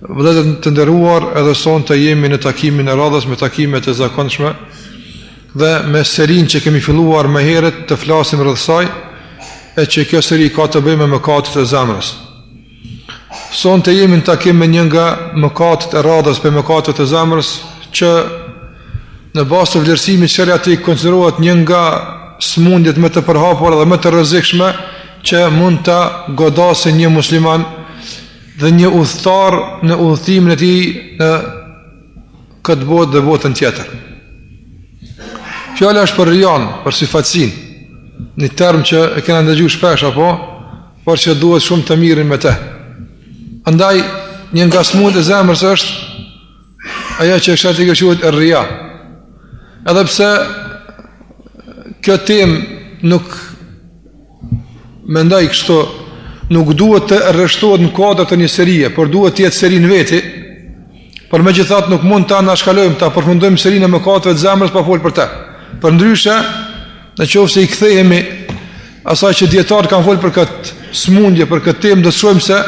Vëllezër të nderuar, edhe sonte jemi në takimin e radhës me takimet e zakonshme dhe me serinë që kemi filluar më herët të flasim rreth saj, e që kjo seri ka të bëjë me mëkatet e zemrës. Sonte jemi në takim me një nga mëkatet e radhës për mëkatet e zemrës që në bazë të vlerësimit sheriatik konsiderohet një nga smundjet më të përhapura dhe më të rrezikshme që mund ta godasin një musliman dhe një udhëtar në udhëtimin e tij në këtë botë dhe botën tjetër. Fjala është për rijan, për syfaqsin, një term që e kena ndëgju shpesh apo, por që duhet shumë të mirremi me te. Andaj, një nga smundjet e zemrës është, ajo që është që quhet rija. Edhe pse, kjo temë nuk Mendoj kështu, nuk duhet të rreshtohet në kuadër të një serie, por duhet të jetë seri në veti. Por megjithatë nuk mund ta anashkalojmë, ta përfundojmë serinë e mëkateve të zemrës pa folur për të. Përndryshe, në qoftë se i kthehemi asaj që dijetarët kanë fol për këtë smundje, për këtë temë, do të shohim se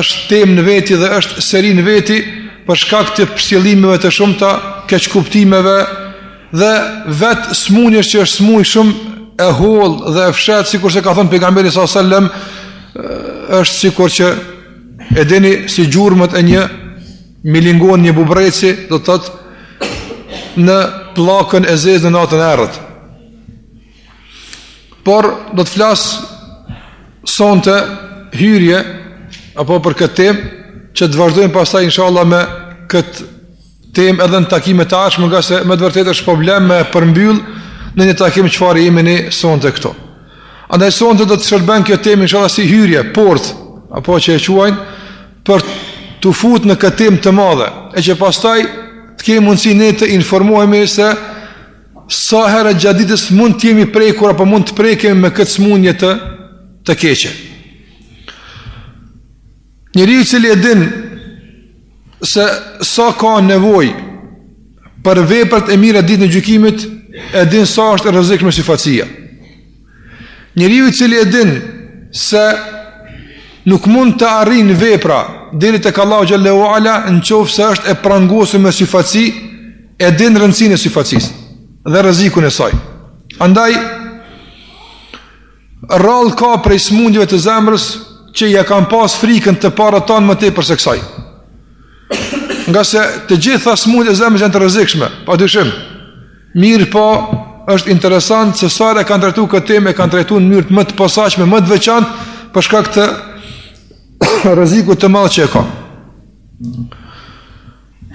është temë në veti dhe është seri në veti për shkak të pështjellimeve të shumta, keqkuptimeve, Dhe vet smundjes që është smundje shumë e hollë dhe e fshehtë sikurse ka thënë pejgamberi sallallahu alejhi ve selem është sikur që e dini si gjurmët e një milingone një bubreci do të thotë në pllakën e zezë në natën e errët. Por do të flas sonte hyrje apo për këtë temë që të vazhdojmë pastaj inshallah me këtë Temë edhe në takimet e ardhshme, ngase me të vërtetë është problem me përmbyll në një takim çfarë jemi ne sonte këtu. Andaj sonte do të shërben kjo temë inshallah si hyrje, portë apo që e quajnë për t'u fut në këtë temë të madhe, e që pastaj të kemi mundësi ne të informohemi se sa herë gjatë ditës mund të jemi prekur apo mund të prekemi me këtë smundje të të keqe. Njeriu i cili e din se sa ka nevojë për veprat e mira ditën e gjykimit, e din sa është e rrezikshme syfaqsia. Njeriu i cili e din se nuk mund të arrin vepra deri tek Allahu xhelle ue ala nëse është e prangosur me syfaqsi e din rëndësinë e syfaqsisë dhe rrezikun e saj. Andaj Rrallë ka prej smundjeve të zemrës që ja kanë pas frikën të parët tanë më tepër se kësaj. Ngase të gjitha smundjet e zemrës janë të rrezikshme, pa dyshim. Mirëpo është interesant se sa herë e kanë trajtu këtë temë, e kanë trajtu në mënyrë më të posaçme, më të veçantë, për shkak të rrezikut të madh që e ka.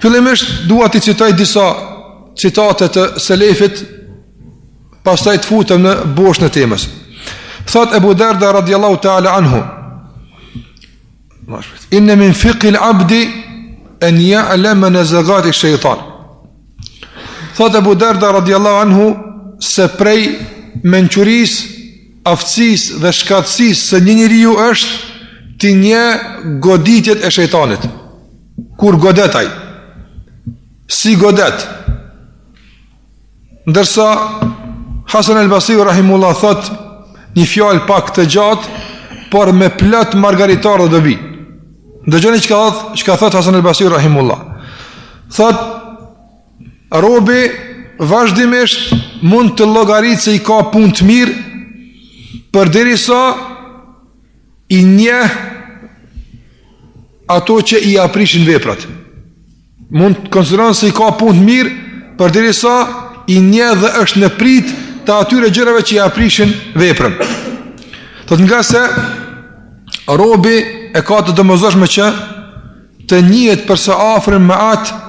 Fillimisht dua t'i citoj disa citate të selefit, pastaj të futem në boshtin e temës. Thotë Ebu Darda radiallahu ta'ala anhu, Inne min fiqil abdi en ja'leme nezegati shejtan. Thotë Ebu Darda radiallahu anhu, se prej mençurisë, aftësisë dhe shkathtësisë së një njeriu është t'i njohë goditjet e shejtanit. Kur godet ai? Si godet? Ndërsa Hasan al-Basri rahimullah thotë një fjalë pak të gjatë, por me plot margaritarë dhe dobi. Dëgjoni çka thotë, çka thotë Hasan al-Basri rahimullah. Thotë robi vazhdimisht mund të llogarisë se i ka punët mirë përderisa I njeh ato që ia prishin veprat. Mund të konsideron se i ka punët mirë, përderisa i njeh dhe është në pritë të atyre gjërave që ia prishin veprën. Thotë ngase, robi e ka të domosdoshme që të njihet për së afërmi me atë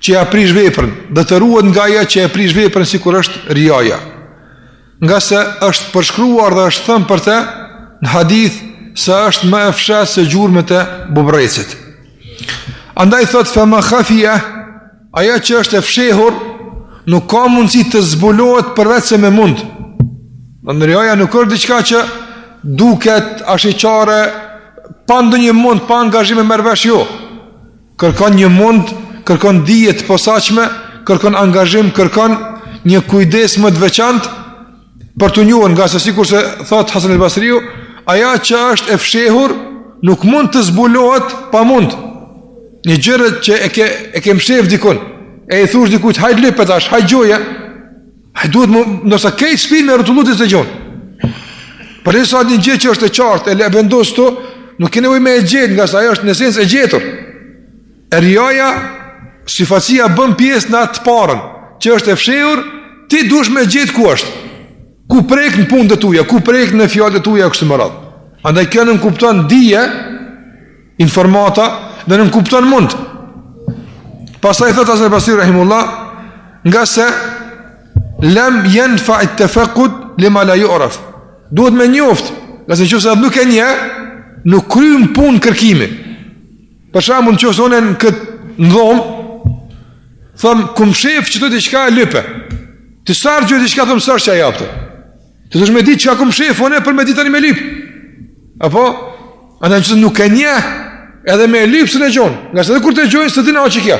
që ja prish veprën dhe të ruhet nga ajo që e prish veprën sikur është riaja. Ngase është përshkruar dhe është thënë për të në hadith se është më e fshehtë se gjurmët e bubrrecit. Andaj thotë fa ma khafia, ajo që është e fshehur nuk ka mundësi të zbulohet përveçse me mund. Domethënë riaja nuk është diçka që duket ashiqare pa ndonjë mund, pa angazhim e merr vesh, jo. Kërkon një mund, kërkon dije të posaçme, kërkon angazhim, kërkon një kujdes më të veçantë për t'u njohur ngase sikurse thotë Hasan al-Basriu, ajo që është e fshehur nuk mund të zbulohet pa mund. Një gjë që e ke e ke mshef dikun, e i thush dikujt hajt lype tash, hajt gjeje. Ai duhet më, ndoshta krejt shpinë me rrotullu derisa e gjen. Përderisa një gjë që është e qartë, e le vendos këtu, nuk ke nevojë me e gjetë, ngase ajo është në esencë e gjetur. E riaja, syfaqësia bën pjesë në atë parën, që është e fshehur, ti dush me gjetë ku është. Ku prek në punët e tuja, ku prek në fjalët e tuja, e kështu me radhë. Andaj kjo nënkupton dije, Informata dhe nënkupton mund. Pastaj thot Hasan Basri rahimullah, ngase lam yanfa at-tafaqqud lima la yu'raf. Duhet me njoft, ngase nëse nuk e njeh, nuk kryen punë kërkimi. Për shembull, në qoftë se unë në kët dhom, thom kum mshef këtu diçka lype. Ti sa argjë diçka thon sa çaj japte. Ti duhesh me ditë çka kum mshef, unë për me ditë tani me lyp. Apo, ama në qoftë nuk e njeh, edhe me lyp s'e gjon. Ngase edhe kur ta gjon, s'e din a o qikjo.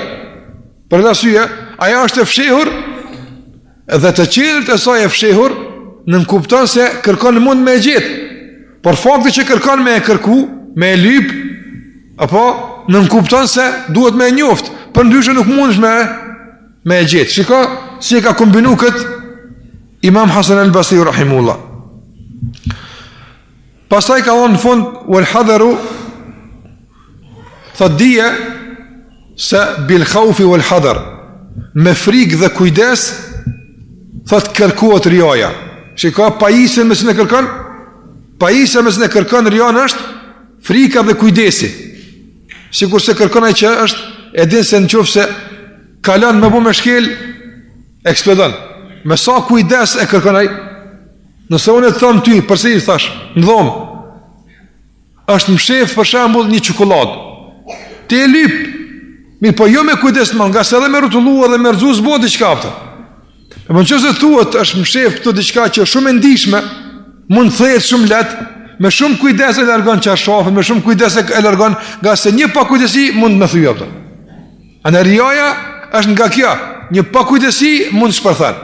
Për këtë arsye, rijaja është e fshehur, edhe të qenurit e saj e fshehur, nënkupton se kërkon mund me e gjet. Por fakti që kërkon me e kërku, me e lyp, apo, nënkupton se duhet me e njoftë. Përndryshe nuk mundesh me, me e gjet. Shiko, si e ka kombinu këtë, Imam Hasan al Basri rahimullah. Pastaj ka thonë në fund wal hadaru fa dia se bil khawf wal hadar me frik dhe kujdes thot kërkohet rijaja. Çka pajisja me cilën kërkon? Pajisja me cilën e kërkon rijanë është frika dhe kujdesi. Sikurse kërkon ai që është e din se në qoftë se kalon me bu me shkel Eksplodon. Me sa kujdes e kërkon ai? Nëse unë të thom ty, përse i thash, në dhomë, është mshef për shembull një çokoladë. Ti e lyp. Mirëpo jo me kujdes më, ngase edhe me rrotullu dhe me rrëzu s'bon diçka, apo. Ama në qoftë se thuhet është mshef këtu diçka që është shumë e ndjeshme, mund të thehet shumë lehtë, me shumë kujdes e largon çarshafin, me shumë kujdes e largon, ngase një pakujdesi mund të ma thyjë, apo. Ama rijaja është nga kjo, një pakujdesi mund të shpërthen.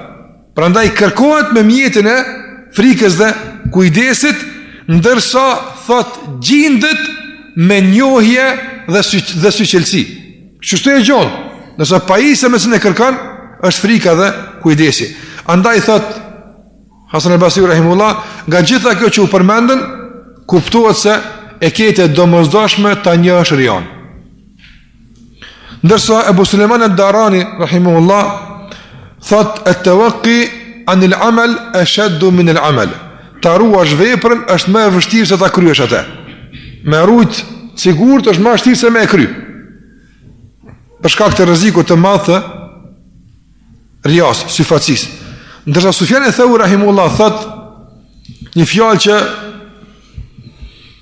Prandaj kërkohet me mjetin e frikës dhe kujdesit, ndërsa thot gjindet me njohje dhe, sy, dhe syçelësi. Qështu e gjon, ndërsa pajisja me cilën e kërkon, është frika dhe kujdesi. Andaj thot, Hasan el Basriu Rahimullah, nga gjitha kjo që u përmendën, kuptohet se e ke të domosdoshme ta njohësh rijanë. Ndërsa Ebu Sulejman ed-Darani, Rahimullah, thot et-teveki anil amel esheddu min el amel. Ta ruash veprën është më e vështirë se ta kryesh atë. Me rujt sigurt është ma vështirë se me e kry. Për shkak të rrezikut të madh të rijasë, syfaqësisë. Ndërsa Sufjan eth-Theuri, Rahimullah, thot një fjalë që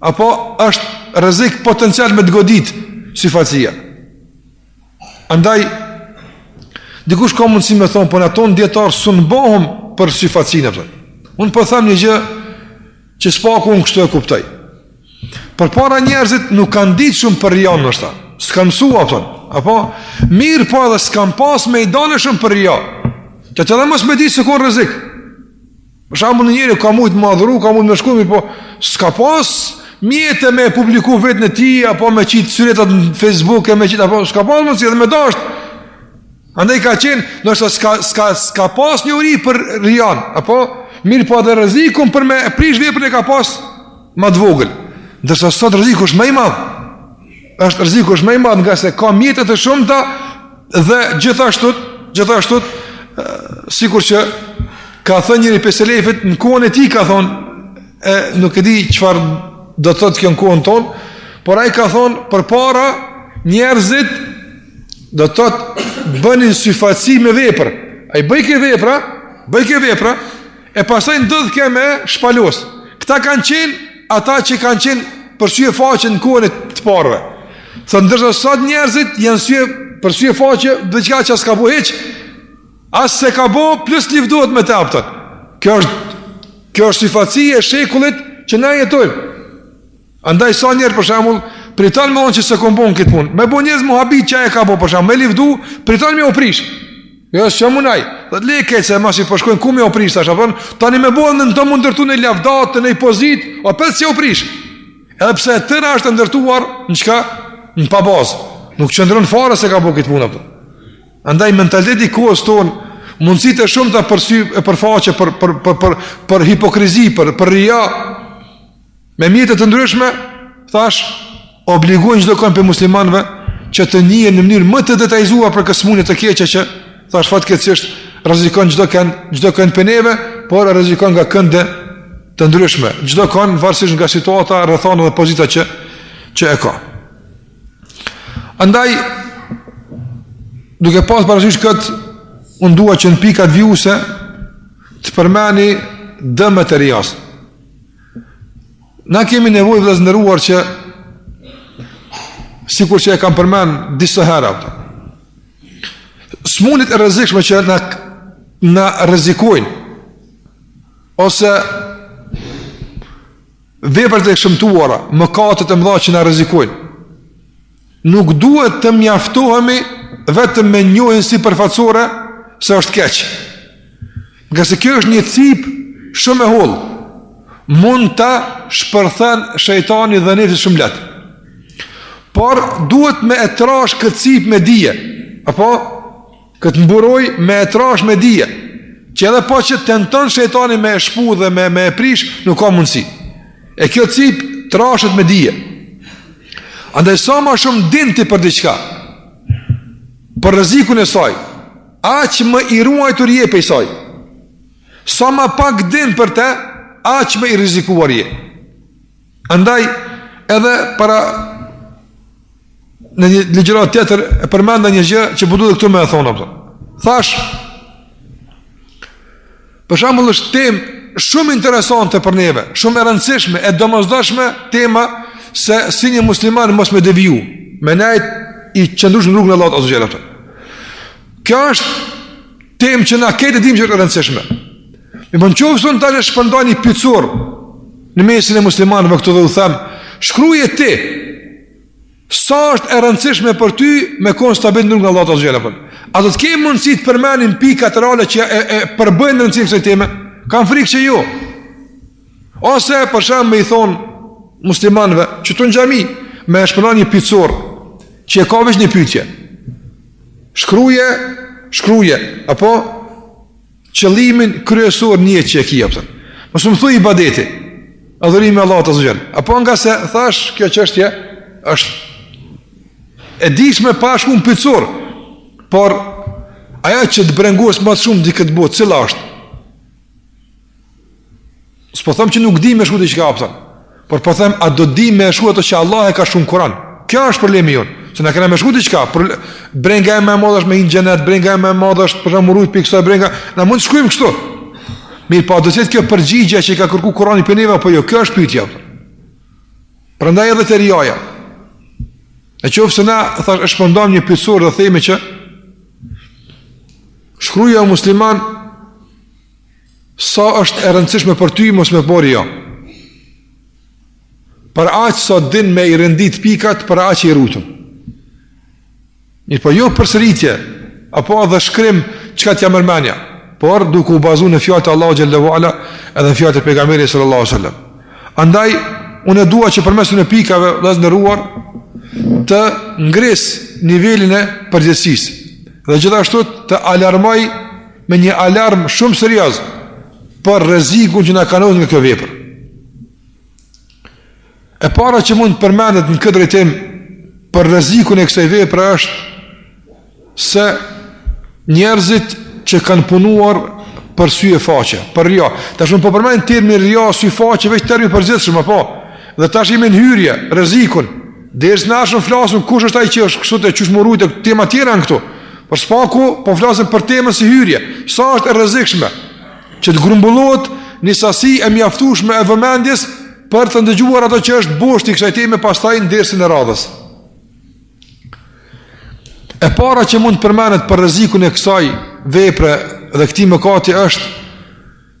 Apo është rrezik potencial me të godit syfaqësia. Andaj dikush ka mundësi me thon po na që s'jena dijetar sun bohum për syfaqësinë apo. Un po them një gjë që së paku un kështu e kuptoj. Përpara njerëzit nuk kanë ditë shumë për rijan ndoshta s'kanë msu apo mirëpo edhe s'kanë pas me i dole shumë për rijan edhe mos me ditë se konë rrezik Për shembull një njeri ka mujt me adhuru, ka mujt me shku, mirëpo s'ka pas mjete me e publiku vetën e tij apo me qit syretat në Facebook e me qit apo s'ka pas mundsi edhe me dash. Andaj ka qenë, ndoshta s'ka s'ka s'ka pas njohuri për rijan, apo mirëpo edhe rrezikun për me prish veprën e ka pas më të vogël. Ndërsa sot rreziku është më i madh. Është rreziku është më i madh nga se ka mjete të shumta dhe gjithashtu, gjithashtu sikur që ka thënë njëri prej selefit në kohën e tij ka thonë e nuk e di çfarë do thotë kjo në kohën tonë, por ai ka thonë përpara njerëzit do të thotë bënin syfaqësi me vepër. Ai bëjke vepra, bëjke vepra, E pastaj ndodhke me e shpalos. Këta kanë qenë ata që kanë qenë për sy e faqe në kohën e të parëve. Tha ndërsa sot njerëzit janë sy për sy e faqe diçka që s'ka bo hiç. As s'e ka bo plus lëvdohet me te apo. Kjo është kjo është syfaqësi e shekullit që na jetojmë. Andaj sa njerë për shembull, priton me thonë që s'e kom bon këtë punë. Me bon njerëz mu habit që ai e ka bo për shembull, me livdu, priton me u prish. Jo, s'jam un ai, po le këtë se masi po shkojnë, po ku me u prish, tash apo, tani me bo në mend ndërtu ni lavdatë, ni pozitë, apo si u prish. Edhe pse e tëra është ndërtuar në çka? Në pa bazë. Nuk qëndron fare s'e ka bo këtë punë. Po. Andaj mentaliteti i kohës tonë, mundësitë e shumta për sy e për faqe, për, për, për, për, për hipokrizi, për, për rija, Me mjete të ndryshme, thash, obligojnë çdo kënd prej muslimanëve që të njihen në mënyrë më të detajzuar për kët smundje të keqe që thash fatkeqësisht rrezikon çdo kënd, çdo kënd prej neve, por rrezikon nga kënde të ndryshme. Çdo kënd varësisht nga situata, rrethana dhe pozita që që e ka. Andaj duke pas parasysh kët un dua që në pikat vijuese të përmendi dëmet e rijas. Na kemi nevojë vëllezër të nderuar që sikur që e kam përmend disa herë ato smundjet e rrezikshme që na na rrezikojnë ose veprat e shëmtuara, mëkatet e mëdha që na rrezikojnë. Nuk duhet të mjaftohemi vetëm me njohjen sipërfaqësore se është keq. Ngase kjo është një cip shumë e hollë. Mund ta shpërthen shejtani dhe nefsi shumë lehtë. Por duhet me e trash këtë cip me dije. Apo Këtë mburoj me e trash me dije, që edhe po që tenton shejtani me e shpu dhe me, me e prish, nuk ka mundësi. E kjo cip trashet me dije. Andaj sa ma shumë din ti për diçka, për rrezikun e saj, aq më i ruajtur je prej saj. Sa ma pak din për te, aq më i rrezikuar je. Andaj edhe para në një ligjëratë tjetër e përmenda një gjë që po du edhe këtu me e thonë, a kupton. Thash, për shambull është tem shumë interesante për neve, shumë e rëndësishme, e domosdoshme tema se si një musliman mos me deviju, me nejt i qëndrushëm në rrugën e Allahut azze ve xhel, a kupton. Kjo është tem që na krejt e dim që është e rëndësishme. Mirëpo në qoftë se unë tash e shpërndaj një pyetësor, Në mesin e muslimanëve këtu dhe u them, shkruje ti, sa është e rëndësishme për ty me konë stabil në rrugën e Allahut azze ve xhel. A do të kemë mundësi të përmenim pikat reale që e, e përbëjnë rëndësinë e kësaj teme? Kam frikë që jo. Ose për shembull me i thonë muslimanëve, qetu në xhami, me e shpërnda një pyetësor, që e ka veç një pytje. Shkruje, shkruje, apo qëllimin kryesor në jetë që e ki, a kupton. Mos më thuj ibadeti, adhurimi i Allahut azze ve xhel. Apo ngase thash, kjo çështje është e dishme pa shkru në pyetësor, por ajo që të brengos më shumë ty në këtë botë, cila është? S'po them që nuk di me shkru diçka, a kupton, por po them a do di me shkru ato që Allahu e ka shkru në Kur'an. Kjo është problemi jon, se na kena me shkru diçka, por brenga ime më e madhe është me hi në xhenet, brenga ime më e madhe është për t'u mbrojtur prej kësaj brenga, na mund të shkrujmë kështu. Mirëpo a do të jetë kjo përgjigje që ka kërku Kur'ani prej neve apo jo, kjo është pyetja. Prandaj edhe te rijaja. Në qoftë se na thash e shpërndajmë një pyetësor dhe themi që shkruje o musliman Sa është e rëndësishme për ty mos me bo rija. Për aq sa din me i rendit pikat, për aq je i rujtun. Mirëpo jo përsëritje, apo edhe shkrim çka t'ja merr menja, por duke u bazu në fjalë të Allahut xhel-le ve ala edhe në fjalë të Pejgamberit sallallahu alejhi ve sel-lem. Andaj, unë e dua që përmes shumë pikave, vëllezër të nderuar, të ngris nivelin e përgjegjësisë dhe gjithashtu të alarmoj me një alarm shumë serioz për rrezikun që na kanoset nga kjo vepër. E para që mund të përmendet në këtë drejtim për rrezikun e kësaj vepre është se njerëzit që kanë punuar për sy e faqe, për rija. Tash me u përmend termi rija, sy e faqe, veç term i përgjithshëm, apo. Dhe tash jemi në hyrje, rrezikun. Dersin e ardhshëm flasim kush është ai që është kështu e qysh me u rujt, tema tjera janë këtu. Por së paku po flasim për temën si hyrje. Sa është e rrezikshme që të grumbullohet një sasi e mjaftueshme e vëmendjes për të ndëgjuar ato që është boshti i kësaj teme pastaj në dersin e radhës. E para që mund të përmendet për rrezikun e kësaj vepre dhe këtij mëkati është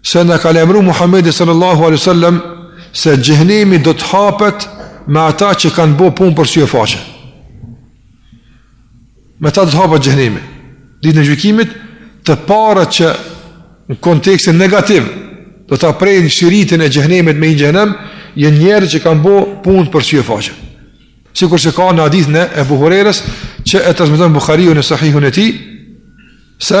Se na ka lajmëruar Muhamedi sallallahu alaihi wasallam se xhehenemi do të hapet me ata që kanë bërë punë për sy e faqe. Me ta do të hapet xhehenemi. Ditën e gjykimit të parët që në kontekstin negativ do ta prejnë shiritin e xhehenemit me hi në xhehenem, janë njerëz që kanë bërë punë për sy e faqe. Sikurse ka në hadithin e Ebu Hurejrës që e transmeton Buhariu në Sahihun e tij se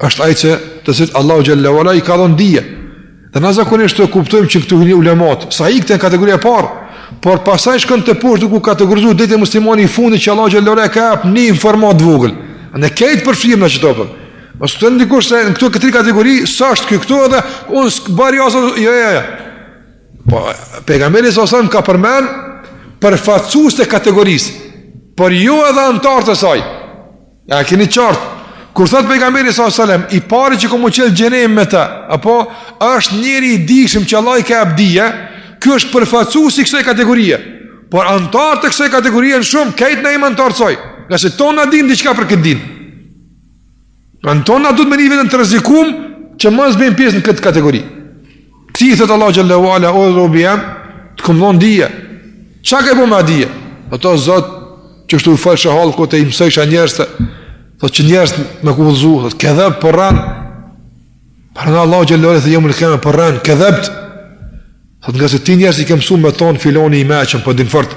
është ai që të cilit Allahu xhel-le ue ala i ka dhënë dije. Dhe na zakonisht e kuptojmë që këtu hyjnë ulematë, sa i këtë kategori e parë, por pastaj shkon teposhtë duke kategorizuar deri te muslimani i fundit që Allahu xhel-le ue ala i ka jap një informatë të vogël. Në këtë përfshirë në çdo punë. Mos të ndikosh se në këto tri kategori sa është këtu këtu edhe un bari ose jo jo jo. Po pejgamberi salallahu alejhi selam ka përmend përfaqësues të kategorisë, por jo edhe anëtar të saj. A e keni qartë. Kur thot pejgamberi sa selam, i pari që ka me u çel xhehenemi me të, apo është njeri i dijshëm që Allahu i ka jap dije, ky është përfaqësuesi i kësaj kategorie. Por anëtar të kësaj kategorie janë shumë, krejt na jem anëtarë të saj. Ngase të tanë na dimë diçka për këtë din. Pra të tanë na duhet me ni veten të rrezikum që mos të bëjmë pjesë në këtë kategori. Ti i thotë Allahu xhel-le ue ala, o robi jem, të kom dhonë dije. Çka ke bo me dije? Dhe thotë Zot, që shtu u falë shëhallë, ku të i mësojsha njerëzit, dhe që njerëzit me ku vëzhu, dhe i thotë, ke rrejt, po rren, Allahu xhel-le ue ala, dhe jemë në keme për rënë, këdhe për, dhe ngase ti njerëzit i ke mësu me thonë filani i meçëm, për po din fort,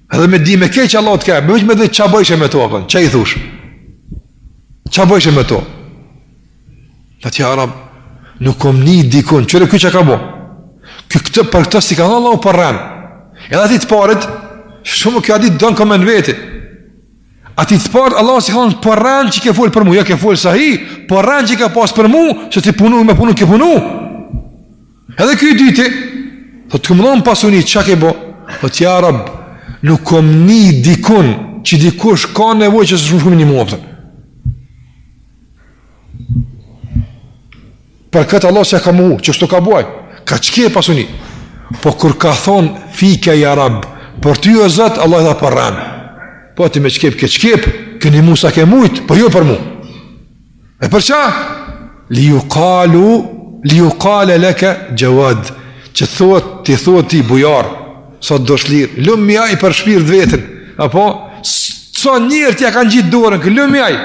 Edhe me di me keq Allah të kërë, me veç me dhe qa bëjshë me to, apën, qa i thush? Çka bojshe me to? Thotë ja Rab, nuk kom ni dikun, qare kjo që ka bo? Kjo këtë për këtë s'i ka thonë Allahu po rren. Edhe ati të parit, shumë kjo ati të dënë komend veti. Ati të parit, Allahu s'i ka thonë po rren që ke folë për mu, ja jo, ke folë sahi, po rren që ke pasë për mu, që ti punu me punu, ke punu. Edhe ky i dyti, thotë të kom dhonë pasuni, ça ke bo? Thotë ja Rab, nuk kom ni dikun, që dikush ka nevojë që së shumë shumë një mua, pëtër. Për këtë Allahu s'ja ka mohu, që kshtu ka bo ai, ka çkep pasuni. Po kur ka thonë, fike ja Rab, për ty o Zot, Allahu tha po rren. Po ti me çkep, ke çkep, këni mu sa ke mujtë, po jo për mu. E për ça? Li jukalu, li jukale leke xhevad, që t'thuhet, t'i thuhet ti bujar, sa të dosh lirë, lumi ai për shpirt t'vetin, apo, sa njerëz t'ja kanë ngjit dorën, lumi ai,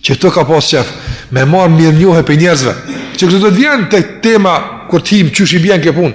që ky ka pas qef, me marrë mirënjohje prej njerëzve, që këtu do të vjen te tema, kur të himë, qysh i bjen kjo punë,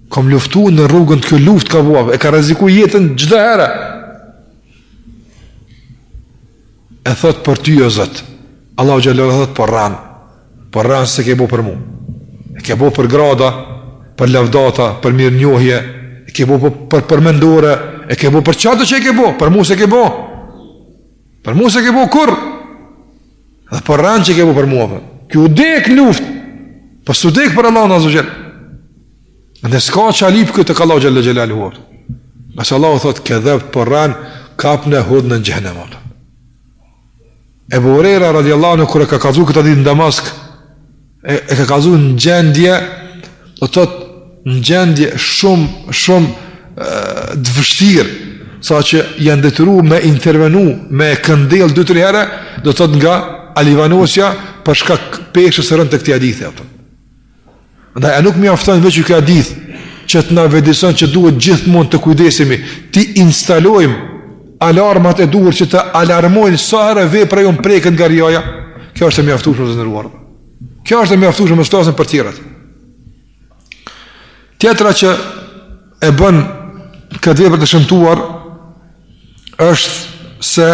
Kam luftu në rrugën tënde, ky luftë ka bo, e ka rreziku jetën çdo herë. E thotë për ty o Zot, Allahu xhel-le thotë po rren, po rren s'e ke bo për mu. E ke bo për grada, për lavdata, për mirënjohje, e ke bo për, për, përmendore, e ke bo për qatë që e ke bo, për mu s'e ke bo. Për mu s'e ke bo kurrë, dhe po rren që ke bo për mu. Ky u dek n'luftë, për po s'u dek për Allahun azze ve xhel. Dhe s'ka ça lyp këtu ka Allahu xhel-le xhelaluhu. Nëse Allahu thotë kedhebt po, po rren, kapne hudhne në xhehenem atë. Ebu Hurejra radijallahu anhu kur e ka kallzu këtë hadith në Damask, e, e ka kallzu në gjendje, do të thotë në gjendje shumë, shumë të vështirë, sa që janë detyru me intervenu, me këndell 2-3 herë, do të thotë nga alivanosja, për shkak peshës rëndë të këtij hadithi, e Ndaj, a nuk mjafton veç ky hadith, që të na vetëdijeson që duhet gjithmonë të kujdesemi, t'i instalojmë alarmet e duhura që të alarmojnë sa herë vepra jonë preket nga rijaja, kjo është e mjaftueshme të nderuar. Kjo është e mjaftueshme mos t'flasim për tjerat. Tjetra që e bën këtë vepër të shëmtuar, është se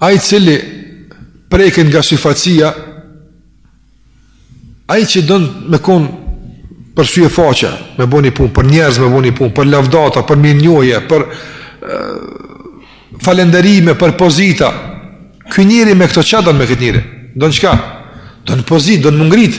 Ai i cili preket nga syfaqësia, ai që don me kon për sy e faqe, me bo ni punë për njerëz, me bo ni punë për lavdata, për mirënjohje, për falënderime, për pozita. Ky njeri me këto ça don me këtë njeri. Don çka? Don pozitë, don m'u ngrit.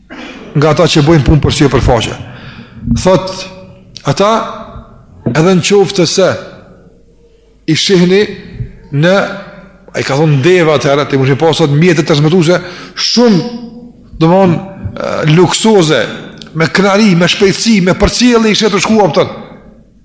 nga ata që bëjnë punë për sy e për faqe. Thotë, ata edhe në qoftë se i shihni në, ai ka thonë n'deve atëherë, ti mujsh me i pa sot mjetet transmetuese, shumë, domethonë, luksoze, me krenari, me shpejtësi, me përcjellje, i sheh tu shku, kupton.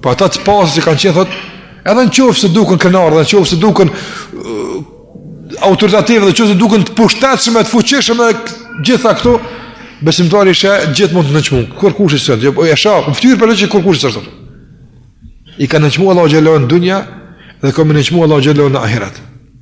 Po ata të pasë që kanë qenë, thot, edhe në qoftë se duken krenarë, edhe në qoftë se duken uh, autoritativë, edhe në qoftë se duken të pushtetshme, të fuqishme, edhe gjitha këto, besimtari i sheh gjithmonë të nënçmum, kërkush hiç jo, e sheh, me ftyrë për në që kërkush hiç. I ka nënçmu Allahu xhelaluhu në dunja, dhe ka me i nënçmu Allahu xhelaluhu në ahiret.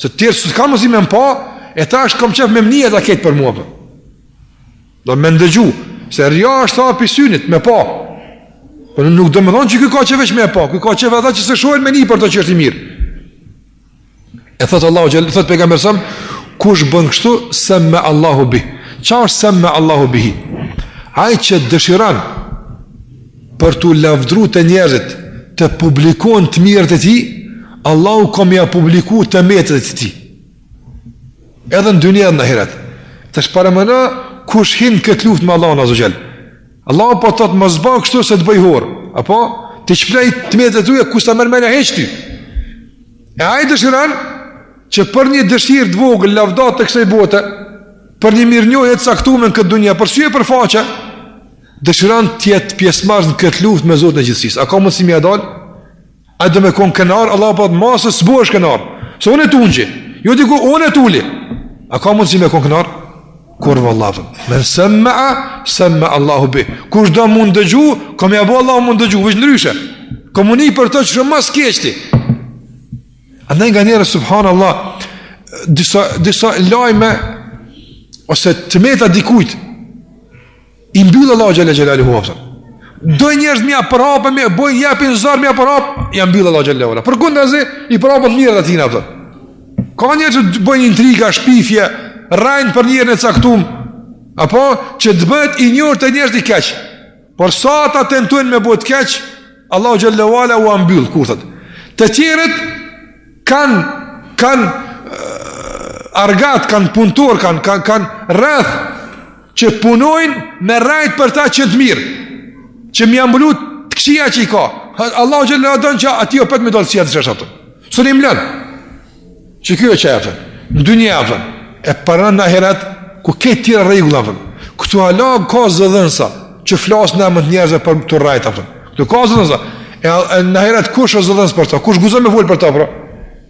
Se të tjerët s'kanë mundësi me pa, e tash kom qef me m'nie ata këtë për mua. Po. Do me u ndëgju se rija është hapi synit me pa. Po nuk do me thonë që ky ka qef veç me pa, ky ka qef edhe ata që s'e shohin me ni për të që është i mirë. E thot Allahu xhel, thot pejgamberi sa kush bën kështu semmeallahu bihi. Çfarë semmeallahu bihi? Ai që dëshiron për t'u lavdru te njerzit t'i publikon të mirat e tij Allahu ka me ja publiku të metat e tij edhe në dynja dhe në ahiret tash paramendo kush hin n'këtë luftë me Allahun azze ve xhel Allahu po thot mos ban kështu se të bëj hor apo t'i shploj të metat e tuja kur s'ta merr menja hiç ty e ai dëshiron që për një dëshirë të vogël lavdatë të kësaj bote për një mirënjohje të caktume në këtë dynja për sy e për faqe dëshiron të jetë pjesëmarrës në këtë luftë me Zotin e gjithësisë. A ka mundësi me dal? A do me kon krenar? Allahu po thot mos u bësh krenar. Se unë të unji. Jo dikush unë të uli. A ka mundësi me kon krenar? Kurrë vallahi. Men semmea semmeallahu bihi. Kush do me u ndëgju, ka me ja bo Allahu me u ndëgju veç ndryshe. Ka me u ni për të çdo ma s'keqti. Andaj nganjëherë subhanallahu disa disa lajme ose të meta dikujt I mbyll Allahu xhalla xhelaluhu aftë. Do njerëz me ja përhapë bojnë japin zor me ja përhap, ja mbyll Allahu xhalla hu. Përkundrazi i përhapet e mira atij aftë. Ka njerëz që bëjnë intriga, shpifje, rrejnë për njerin e caktum, apo që të bëhet ai njeri te njerëzit i keq. Por sa ata tentojnë me bo të keq, Allahu xhelle ve ala ua mbyll kurthet. Të tjerët kanë kan, uh, argat, kanë punëtor, kanë kan, kan rreth, që punojnë me rrejt për ta që të mirë, që me i mbulu të këqijat që i ka. Allahu xhelle don që atij opet me dalë si atë zhështë atëm. S'e len. Që kjo e që e atëm. Në dynja atëm. E paramendo në ahiret, ku ke tjera rregulla atëm. Këtu hala ka zëdhënësa që flasin në emër të njerëzve për të rrejt atëm. Këtu ka zëdhënësa. E, e në ahiret kush është zëdhënës për ta? Kush guxon me folë për ta, pra?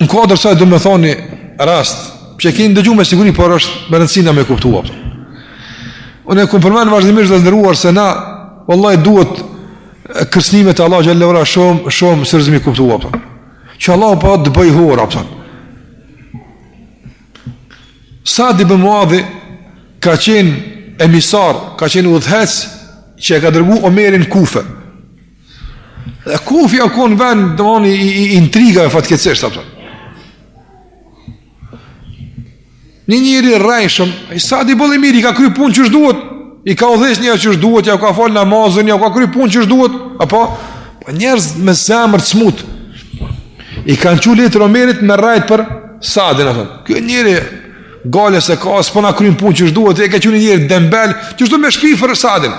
Në kuadër të saj edhe me thon ni rast, që e keni ndigju me siguri, por është me rëndësi na me kuptu. Unë e kom përmen vazhdimisht tu e zendëru se na, vëllaj, duhet kërcënimet e Allahut xhele shanuhu shumë seriozisht me i kuptu. Po. Që Allahu s'po të bën hora, po. Sa'd ibn Muadhi ka qenë emisar, ka qenë udhëheqës, që e ka dërgu Omeri n'Kufe, Edhe Kufja u kon vend, domethënë i, i, i intrigave fatkeqësisht, a kupton. Një njeri rrejshëm, e Sa'di burrë i mirë, i ka kry punët qysh duhet, i ka udhëheq qysh duhet, jau ka fal namazin, jau ka kry punët qysh duhet, apo, po njerëz me zemër të smutë, i kanë çu letër Omerit me rrejt për Sa'din, a kupton. Ky njeri, gajle s'e ka, s'po na i kryn punët qysh duhet, e ke çu një njeri dembel, qysh duhet me shpif për Sa'din.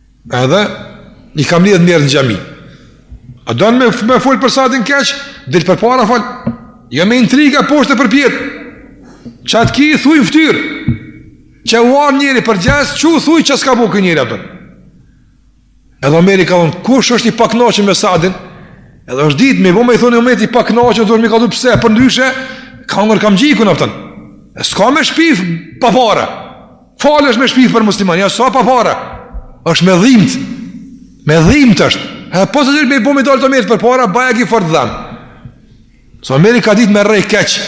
Edhe i ka mledh njerëzit në xhami. A don me, me fol për Sa'din keq, dil përpara fol. Jo me intriga, poshtë e përpjetë. Çka t'ki, thuje në ftyrë. Çou are njeri përgjegjës, çou thuj çka s'ka bo ky njeri atëherë. Edhe Omeri ka thonë, kush është i paknaqun me Sa'din? Edhe është dit, me bo me i thonë, Omerit i paknaqun, duhesh me i kallxu pse, përndryshe, ka ngreh kamxhikun, a kupton. E s'ka me shpif, pa pare. Falas është me shpif për musliman, jo s'ka pa pare, është me dhimt, me dhimt është, edhe po t'zor me e bo me dal te Omeri përpara, bajagi fort dhem. Se se Omeri ka dit me rreh keq,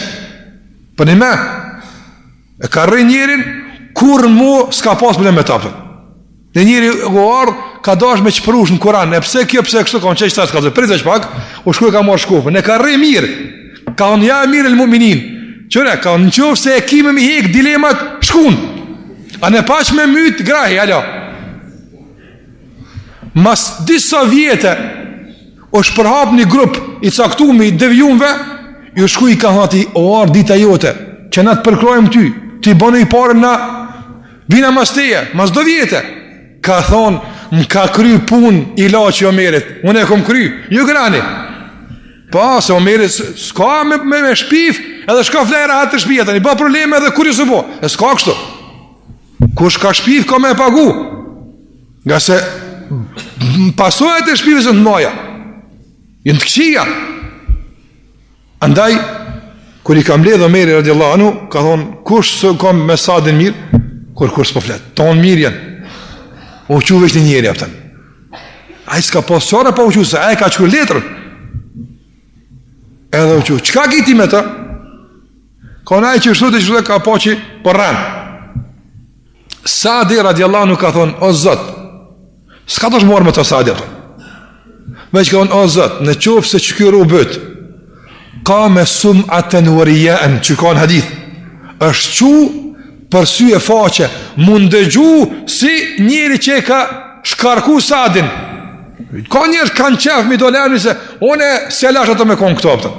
po ni me e ka rreh njerin, kurr mo s'ka pas problem me ta, a kupton. Ni njeri u ardh, ka dash me çprush në Kur'an. E pse kjo, pse kështu ka thënë çështja, ka. Prit ti pak, u shku e ka marr shkopin. E ka rreh mirë. Ka thon ja emir el mu'minin. Çare ka, në qoftë se e ki me m'i hik dilemat, shkun. A n'e paç me m'myt grahi hala. Mas disa vjetë u shpërhap një grup i caktuar me devijumve, ju shkun ka ai, u ardh dita jote, që na të përkrahim ty, ti bëhu i parë na Vim na mas teje, mas do vjete. Ka thonë, më ka kry pun ilaçi i Omerit. Unë e kom kry, ju grahni. Po, se Omerit s'ka me, me, me shpif, edhe shko flej rahat te shpija, tani ban probleme edhe kurrgjo s'e bo. E s'ka kështu. Kush ka shpif, ka me e pagu. Ngase pasojat e shpifjes jon të mdhaja. Jon të këqija. Andaj, kur i ka mledh Omeri radiallahu anhu, ka thonë, kush s'e ka me Sa'din mirë, kurrkush s'po flet, tonë mirë janë, u çu veç një njeri, a kupton. Ai s'ka pas çare pa u çu, se ai e ka çu letrën, edhe u çu, çka ki ti me ta? Ka thon e qeshtu e qeshtu ka bo, qe por po rren, Sadi radiallahu anhu ka thonë, o Zot, s'ka dasht me u marrë me të Sadi, kupton. Veç ka thonë, o Zot, në qoftë se qiky robi yt, kame sum'aten ve rijaen, që ka në hadith, është çu për sy e faqe, me u ndëgju si njeri që e ka shkarku Sadin, ka njerëz kanë qef mi do lërni se, unë s'e lashë ato me konë këtu, kupton.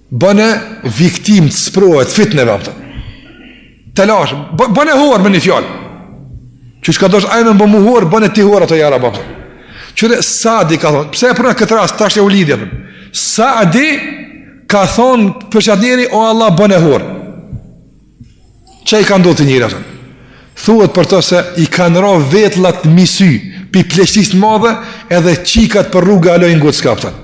Bëne viktim të sprovave të fitneve dhe të Të lashë, bëne horë me një fjalë Qysh ka dasht ai me më bë mu horë, bëne ti horë ato ja Rab Qëre Sadi ka thonë, pse e përmenda këtë rast, tash e u lidh dhe Sadi ka thonë për qat njeri, o Allah bëne horë Që i ka ndodhë të njëra të Thuhet për të se i kanë ra vetllat mi sy Pi pleqtisë madhe edhe çikat për rrugë i ka ngucë kupton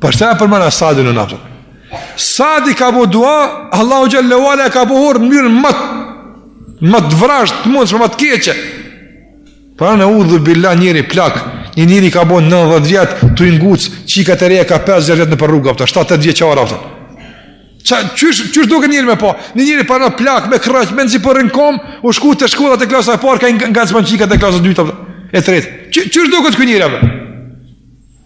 Pastaj e përmend Sadi në naftë. Sadi ka bo dua, Allahu xhelle ve ala e ka bo hor në mënyrën më të, më të vrazhdë, të mundshme, më të keqe. Pra eudhubilah njeri plak, një njeri ka bo 90 vjet, tu i ngucë çika të reja ka 50 vjet nëpër rrugë, 7-8 vjeçare, kupton. Ça, qysh, qysh duket njeri me pa? Një njeri pa një plak, me kraq, me nëzi për rinkom, u shku te shkolla te klasa e parë, ka ngacmon çika te klasa e dyta, e tretë. Qysh duket ky njeri, apo?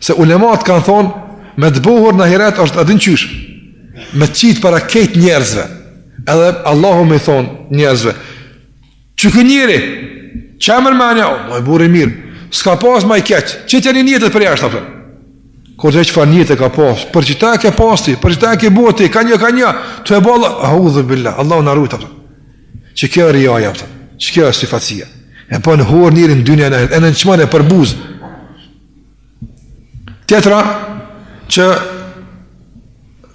Se ulemat kanë thonë, me të bo hor në ahiret është a din qysh, me të qitë para krejt njerëzve, edhe Allahu me thonë njerëzve, qiky njeri, që e mërë me anja, o, moj burrë i mirë, s'ka pas ma i keq, që të një njëtët për jashtë, kupton. Kur të çfarë nijeti e ka pas, për qeta e ke pas ti, për qeta e ke bo ti, ka një, ka një, të e bala, eudhubilah, Allahu na rujtë, kupton. Qekjo është rijaja, kupton, qekjo është syefaqësia. E bon horë njerin dynja e ahiret, e nënçmon e përbuz, Tjetra që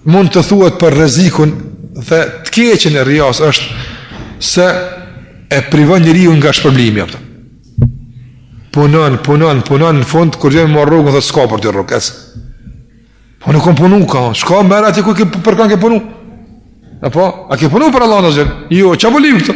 mund të thuhet për rrezikun dhe të keqen e rias është se e privon njeriun nga shpërblimi, kupton. Punon, punon, punon në fund kur je me marrë rrogën thotë s'ka për ty rrogë. Po nuk kam punu ka, shko merre atje ku ke për kanë ke punu. Apo, a ke punu për Allahun azh? Jo, ça po lyp këtu?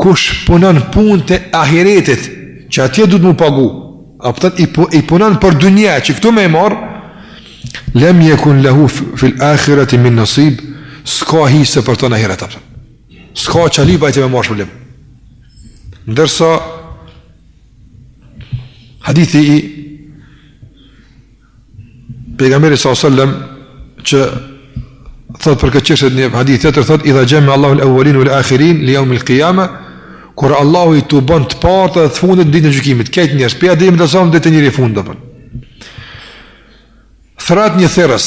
Kush punon punë të ahiretit, që atje duhet m'u pagu, a kupton po i, i punon për dynja, që këtu me i marrë, lem jekun lehu fil ahireti min nasib, s'ka hise për të në ahiret, a kupton. S'ka qaliba i të me marrë shpërblim. Ndërsa, hadithi i Pejgamberi sallallahu alajhi wasallam që thot për këtë çështje në hadith tjetër thot idha jama Allahu al-awwalin wal-akhirin li yawm al-qiyama kur Allahu i tubon të parët dhe të fundit ditën e gjykimit krejt njerëz pi Ademit deri te njeri fundit kupton thrat një thirrës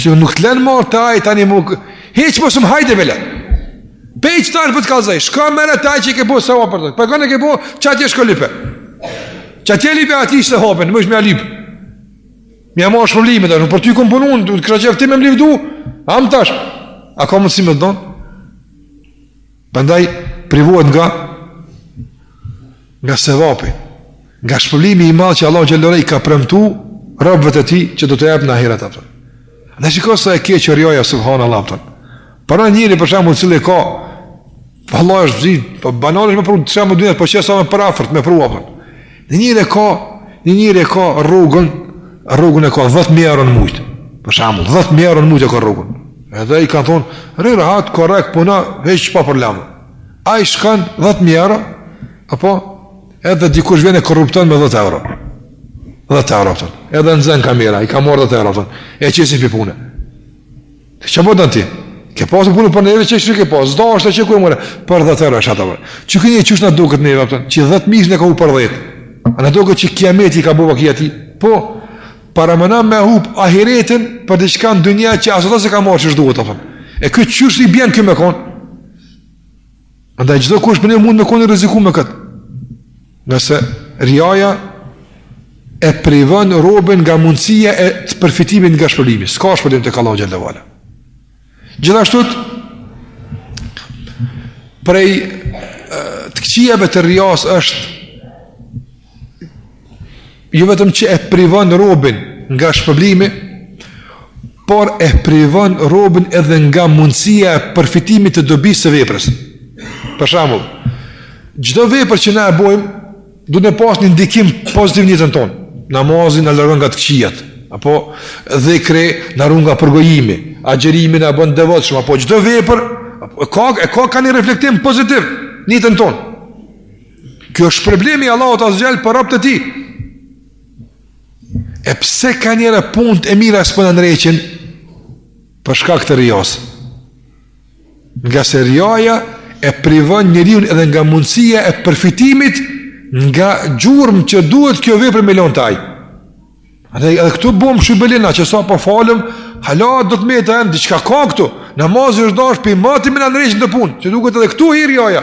Që nuk të lenë marrë te ai tani mu Hiq më shumë hajde bele Pej që tarë për të kalzaj Shka mërë të ajë që i ke bo se po për të Për kon e ke bo që atje shko lipe Shko atje lipe aty ishte hapen Më ishme a lipe Mja ma shumë lipe Për ty kom punu kisha qef ti me më livdu Ama tash A ka mundësi me të donë Prandaj privohet nga nga sevapi, nga shpërblimi i madh që Allahu xhele shanuhu i ka premtu robëve të tij që do t'ua japë në ahiret a kupton. Edhe shiko sa e keqe rijaja subhanallah a kupton. Para një njeri për shembull cili ka Allah është zgjidh, po banalisht më pru, për shembull, po çesë sa më prafërt me pru a kupton. Një njeri e ka, një njeri e ka rrogën, rrogën e ka 10000 euro në muj. Për shembull, 10000 euro në muj e ka rrogën. Edhe i kanë thonë, "Rri rahat, korrekt puna, veç pa problem." Ai shkon 10000 euro, apo edhe dikush vjen e korrupton me 10 euro. 10 euro. Edhe nxën kamera, i ka marrë 10 euro. E qesin pi pune. E çka bëre ti? Ke pasë ni punë për neve çka ke pasë, zda është e që ku e mëre, për dhetë euro është atë vërë. Që këni e qysh na doket neve, a kupton, që dhetë mijë i ka hup për dhetë. A na doket që kiameti ka bo vaki aty? Po, paramenoni me hup ahiretin për diçka në dynja që as s'e ka marrë qysh duhet, a kupton. E këtë qështë i bjenë këmë e konë? Andaj çdo kush prej neve mund me kon i rrezikum me kët. Nëse riaja e privon robën nga mundësia e përfitimit nga shpërblimi, s'ka shpërblim tek Allahu xhele ve ala. Gjithashtu prej të këqijave të rias është jo vetëm që e privon robin nga shpërblimi, por e privon robin edhe nga mundësia e përfitimit të dobisë së veprës. Për shembull, çdo vepër që na e bëjmë duhet me pas një ndikim pozitiv në jetën tonë. Namazi na largon nga të këqijat, apo dhikri na ruan nga përgojimi, agjërimi na bën devotshëm, apo çdo vepër e ka ka një reflektim pozitiv në jetën tonë. Kjo është premtimi i Allahut azze ve xhel për robt e tij. E pse kanjëherë punt e mira s'po na ndreqin? Për shkak të rijas. Ngase rijaja e privon njeriun edhe nga mundësia e përfitimit nga gjurma që duhet kjo vepër me lon te ai. Edhe, edhe këtu bom shybe li na që sa po falem, hala do të me të endi, që ka ka këtu? Namazi është dash për imatin me na ndreq në punë, që duhet edhe këtu hin rijaja.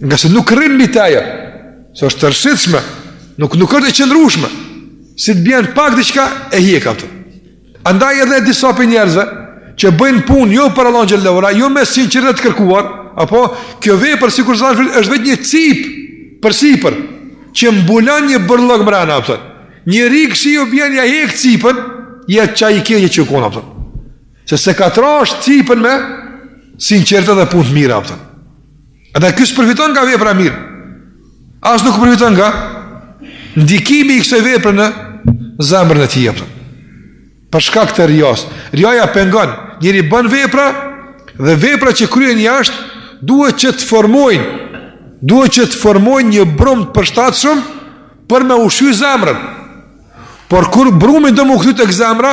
Ngase nuk rrin mbi të ajo, se është e rrëshqitshme, nuk, nuk është e qëndrushme, si t'i bjen pak diçka e hjek, a kupton. Andaj edhe disa prej njerëzve, që bëjnë punë jo për Allahun xhelle ve ala, jo me sinqeritet të kërkuar, apo kjo vepër sikur zafir, është vetëm një cipë përsipër, që mbulon një bërllok mrena, a kupton. Një rigë shi i bjen, ja hek cipën, jet qaj i keqi që u kon, a kupton. Se s'e ka trash cipën me sinqeritet dhe punë të mira, a kupton. Edhe ky s'përfiton nga vepra e mirë. As nuk përfiton nga ndikimi i kësaj vepre në zemrën e tij, a kupton. Për shkak të rijas. Rijaja pengon, njeriu bën vepra dhe vepra që kryen jashtë, duhet që të formojnë, duhet që të formojnë një brumë të përshtatshëm për me ushqy zemrën. Por kur brumi do me u kthy tek zemra,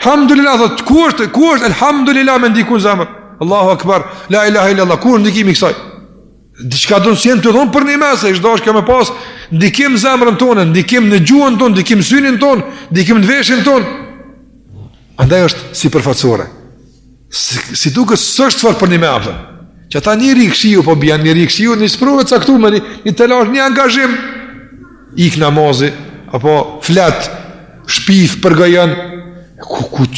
Alhamdulillah, thot, ku është, ku është, alhamdulillah me ndiku në zemër. Allahu akbar, la ilaha illa Allah, ku është ndikimi i kësaj? Diçka do të sjen të dhon përnime se, çdo është ke me pas ndikim në zemrën tonë, ndikim në gjuhën tonë, ndikim në synin tonë, ndikim në veshin tonë. Andaj është sipërfaqësore. Si, si duket s'është fort përnime, a kupton. Që ata një rigë shiu, po bjen një rigë shiu, një sprovë e caktume, një telash, një angazhim. Ik namazi, apo flet, shpif, përgojon. Ku, ku,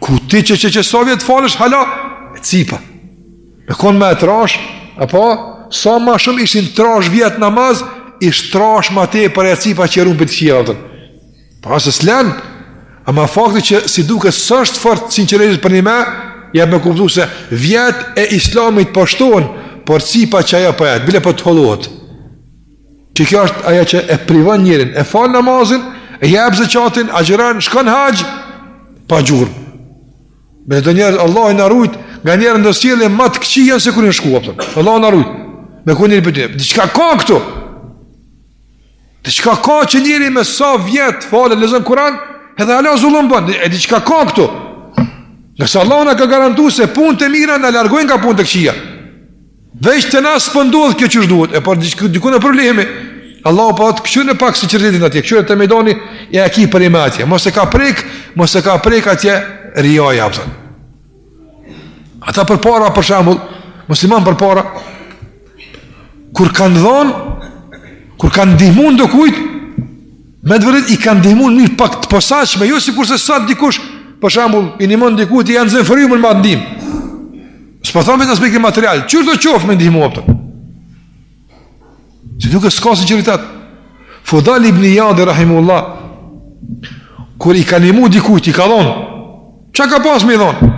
ku ti që qe sa vjet falesh, hala, e cipa. Me konë ma e trash, apo, sa ma shumë ishin trash vjet namaz, ish trash ma tepër cipa që e run prej të kqijave, Pa se s'len, ama fakti që si duket s'është fort sinqeriteti përnime, ja me kuptu se vjet e islamit po shtohen, por cipa qajo po jet, bile po të hollohet. Që kjo është ajo që e privon njerin, e fal namazin, e jep zeqatin, agjëron, shkon haxh, pa gjurmë. Me të njerëz, Allahu na rujtë, ka njerëz në sjellje ma të këqija se kur kanë shku, Allahu na rujtë, me kërë njëri për të njëri, diçka ka këtu, Diçka ka që njeri me sa vjet falet, lexon Kuran, edhe hala zullum bën, e diçka ka këtu. Ngase Allahu na ka garantu se punët e mira na largojnë nga punët e këqija. Veç te na s'po ndodh kjo qysh duhet, e por dikun e problemi. Allahu po thotë këqyre pak sinqeritetin atje, këqyre të mejdoni a e ki përnime atje. Mos e ka prek, mos e ka prek atje rijaja, a kupton. Ata përpara, për shembull, muslimanët përpara, kur kanë dhonë, kur kanë ndihmu ndokujt, me të vërtetë i kanë ndihmu në mënyrë pak të posaçme, jo sikurse sot dikush, për shembull, i ndihmon dikujt, ia zënë frymën me atë ndihmë. S'po thom veç aspekti material, qysh do qoftë me ndihmu a kupton? Si duket s'ka sinqeritet. Fudajl ibn Ijadi, rahimehullah, kur i ka ndihmu dikujt, i ka dhonë, çka ka pas me i dhonë?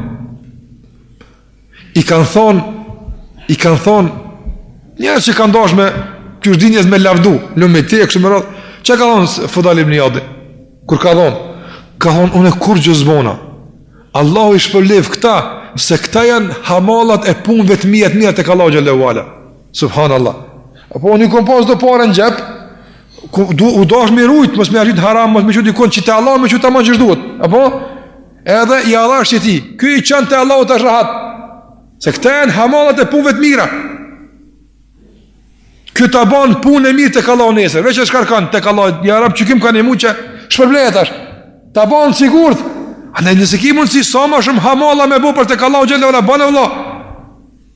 I kanë thonë, i kanë thonë, njerëz që kanë dashë me, që është dinjës me lavdu, në me te, kështu me radhë, çka ka thonë Fudajl ibn Ijadi, kur ka dhonë? Ka thonë, unë kurgjë s'bona, Allahu i shpërbleftë këta, se këta janë hamallat e punëve të mia të mira te Allahu xhele ve ala. Subhanallah. Apo unë kom pas do pare në xhep, ku do u dash me rujt, mos me arrit haram, mos me çu dikun çit Allah, me çu tamam qysh duhet. Apo edhe i Allah si ti. Ky i çon te Allahu tash rahat. Se këta janë hamallat e punëve të mira. Ky ta ban punën e mirë te Allahu nesër. Veç as karkan te Allahu, ja rab çikim kanë më çë. Shpërblej tash. Ta ban sigurt. A ne nëse kemi mundsi sa më shumë hamalla me bë për te Allahu xhele ve ala bën Allah.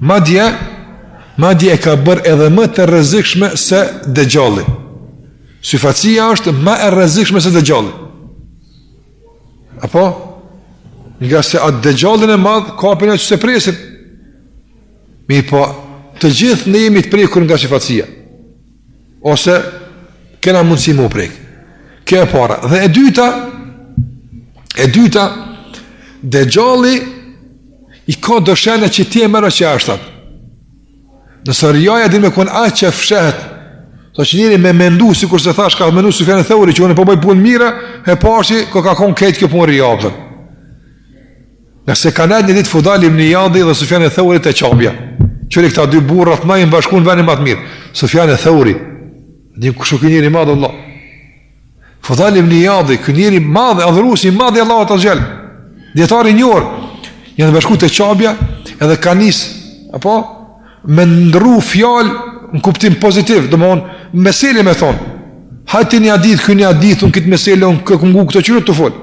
Madje, madje e ka bërë edhe më të rrezikshme se Dexhalli. Syfaqja është më e rrezikshme se Dexhalli. Apo, ngase atë Dexhallin e madh ka për një që s'e presin. Mirëpo, të gjithë ne jemi të prekur nga syfaqja. ose kena mundësi me u prek. Kjo e para. Dhe e dyta, e dyta, Dexhalli i ka do shenja që ti e merr që asht ai. Ndërsa rijaja din me konë aq e fshehtë, saqë njeri me mendu, sikurse thashë, ka mendu Sufjan e Theuri, që unë po bëj punë të mira, e pashi, koka konë krejt kjo punë rija, a kupton. Ngase ka nejtë një ditë Fudajl ibn Ijadi dhe Sufjan e Theuri te Qabja. Kqyri këta dy burra të mëdhenj bashkë në venin më të mirë. Sufjan e Theuri, një kështu që njeri i madh, Allah. Fudajl ibn Ijadi, ky njeri i madh e adhurues i madh i Allahut te Xhel. Dijetari i njohur janë bashkuar te Qabja edhe kanë nis apo me ndërru fjalë në kuptim pozitiv, domthon mesele me thonë. Hajt ti një hadith, ky një hadith, unë këtë mesele, unë e kom ngu, këtë qërët të folë.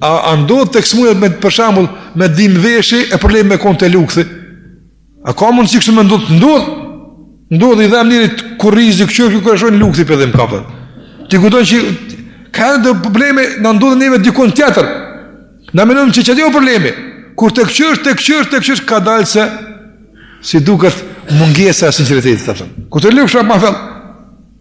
A, a ndodh te smujat për shambull me dhimb veshi e problemi me konë te lukthi? A ka mundësi kështu me ndodhë? Ndodh! Ndodh i dhemb njerit kurrizi, kështu kështu kur e shohin lukthi po dhemb kapër. Ti kujton që ka edhe dhe probleme na ndodhin neve dikun tjetër. Na menojmë që qaty o problemi. Kur të kqyrsh, të kqyrsh, të kqyrsh, ka dalë se si duket mungesa e sinqeritetit. Kur ta lypsh ma fellë,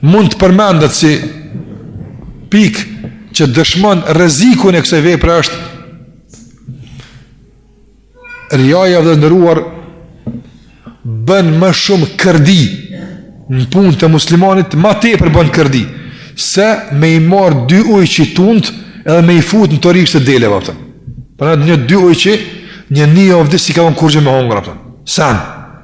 mund të përmendet si pikë që dëshmon rrezikun e kësaj vepre është rijaja, vëlla i nderuar, bën më shumë kërdi në punë të muslimanit, ma tepër bën kërdi, se me i marrë dy ujq të untë edhe me i fut në torishtë të deleve, a kupton. Pra një dy ujq që një, një javë ditë s'kanë kurgjë me hongër, a kupton. Sanë.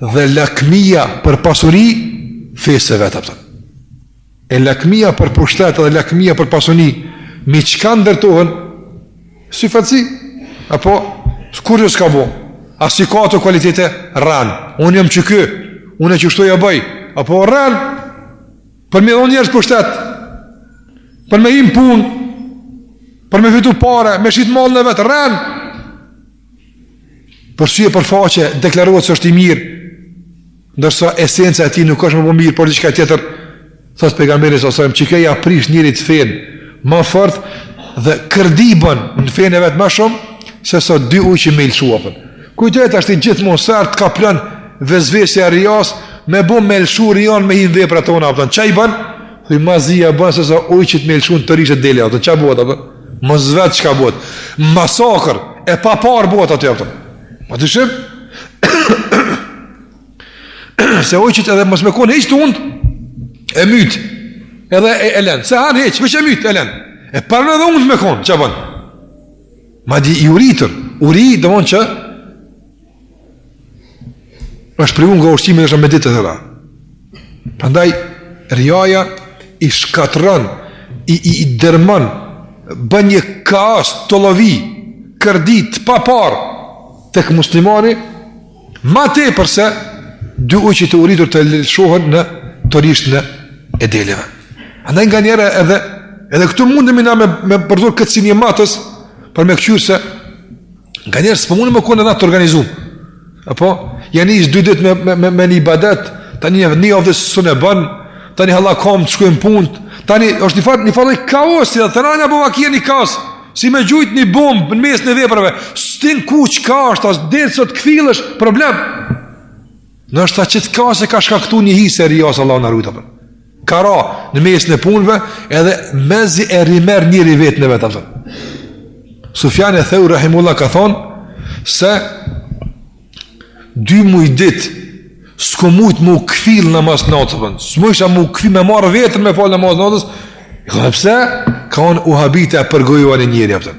dhe lakmia për pasuri fesë së vet apo. E lakmia për pushtet dhe lakmia për pasuri, me çka ndërtohen? Syfaqësi? Apo kurgjo s'ka bo? A s'i ka ato kualitete? Rren. Unë jam qyky. Unë qështu e bëj. Apo rren. Për me dho njerëz pushtet. Për me hi n'punë. Për me fitu pare, me shit mallin e vet rren. Për sy e për faqe deklarohet se është i mirë, ndërsa esenca e tij nuk është më e mirë, por diçka tjetër. Thotë pejgamberi sa selam, "Qikjo ja prish njerit fenë më fort dhe kërdi bën në fenë e vet më shumë se sa dy ujq me i lëshu apton." Kujtoje tash ti gjithmonë sa herë t'kaplon vesvesja e rijas me bo me lëshu rijan me hi n'veprat tona, apo ça i bën? Thuaj ma zi ja bën se sa ujqit me i lëshu n'torishtë dele, apo ça bëhet apo? Mos vet çka bëhet. Masakër e paparë bëhet aty apo. Po ti shef? Se ujqit edhe mos me kon hiç të unt. E myt. Edhe e, e lën. S'e han hiç, veç e myt e lën. E para edhe unt me kon, ça bën? Madje i uritur, uri domethon që është privu nga ushqimi është me ditë të tëra. Prandaj rijaja i shkatërron, i i, i dërmon, bën një kaos tollovi, kërdi të paparë tek muslimani, më tepër se dy ujq të uritur të lëshohen në torishtën e deleve. Andaj nganjëherë edhe edhe këtu mundemi na me me përdor këtë si një matës për me këqyrë se Nganjëherë, s'po mune me kon edhe të organizum. Apo, ja nis dy ditë me, me, me, me një ibadet, tani një avdes s'un e bën, tani hallakom të shkojnë punët, tani është një farë, një farë lloj kaosi dhe të ranja bo vaki një kaos, si me gjujt një bombë në mesin e veprave, s'din ku çka është, as vetë s'ot kfillesh, problem. Ndoshta qit kaos e ka shkaktu një hise e rijasë, Allahu na rujt, apo. Ka ra në mesin e punëve edhe mezi e rimerr njeri vetën e vet apton. Sufjan eth-Theuri Rahimehullah ka thonë se dy muj ditë s'kom mujt m'u kthill n'namaz natës, s'mujsha m'u kthill me marrë vetën me fal namaz natës, ka pse, ka thonë u habita e përgojova ni njeri apton.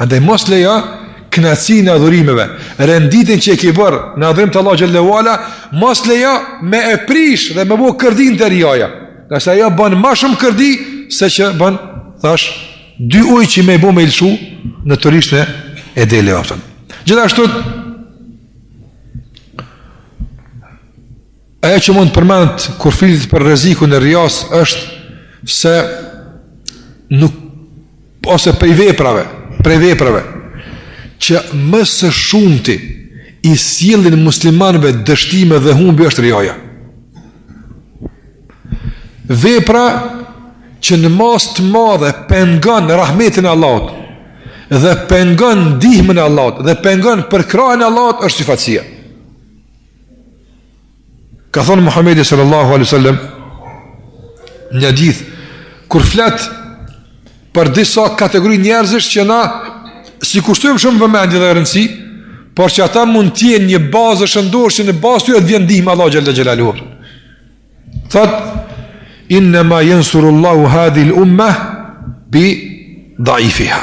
Andaj mos lejo kënaqësinë e adhurimeve, renditjen që e ke bërë në adhurim të Allahut xhele ve ala, mos lejo me e prish dhe me bo kërdi në të rijaja. Ngase ajo bën më shumë kërdi se që bën thash dy ujq me i bo me lshu në torishtën e deleve apton. Gjithashtu Ajo që mund të përmend kur flitet për rrezikun e rijas është se nuk ose prej veprave, prej veprave që më së shumti i sjellin muslimanëve dështime dhe humbje është rijaja. Vepra që në masë të madhe pengon rahmetin e Allahut dhe pengon ndihmën e Allahut dhe pengon përkrahjen e Allahut është syfaqësia. Ka thonë Muhammedi sallallahu alaihi sallam në hadith kur flet për disa kategori njerëzish që na s'i kushtojmë shumë vëmendje dhe rëndësi Por që ata mund t'jenë një bazë e shëndoshë Që në bazë të tyre vjen ndihma e Allahut xhel-le xhelaluhu Thotë Innema jensurullahu hadhihil umma Bi daifiha